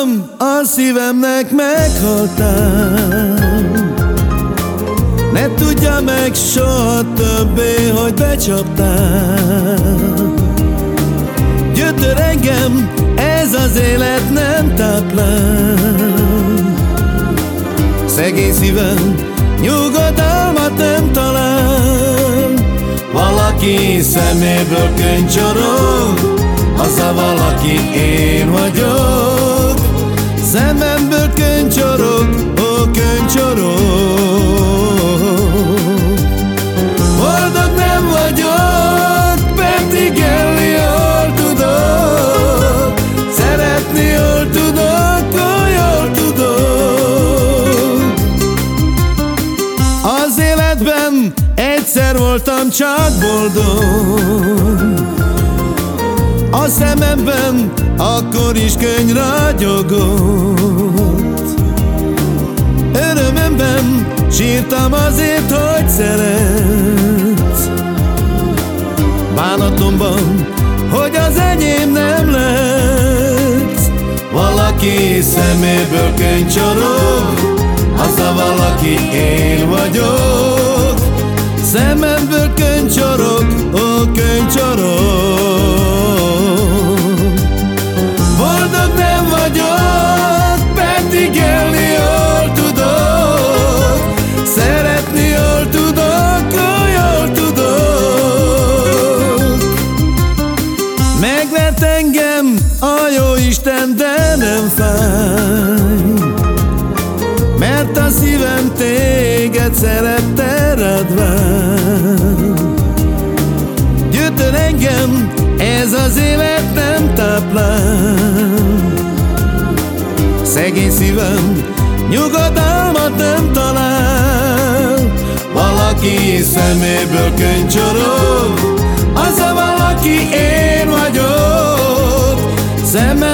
Hazudtam, a szívemnek meghaltál Ne tudja meg soha többé, hogy becsaptál. Gyötör engem, ez az élet nem táplál. Szegény szívem nyugodalmat nem talál. Valaki szeméből könycsorog az a valaki én vagyok Szememből könycsorog, ó könycsorog. Boldog nem vagyok, pedig élni jól tudok Szeretni jól tudok, ó jól tudok Az életben egyszer voltam csak boldog. A szememben akkor is könny ragyogott. Örömömben sírtam azért, hogy szeret. Bánatomban, hogy az enyém nem lett Valaki szeméből könycsorog Az a valaki én vagyok. Szememből könycsorog, ó könycsorog nem fáj Mert a szívem téged szerette rád Gyötör engem, ez az élet nem táplál. Szegény szívem nyugodalmat nem talál. Valaki szeméből könycsorog Az a valaki én Szememből könycsorog,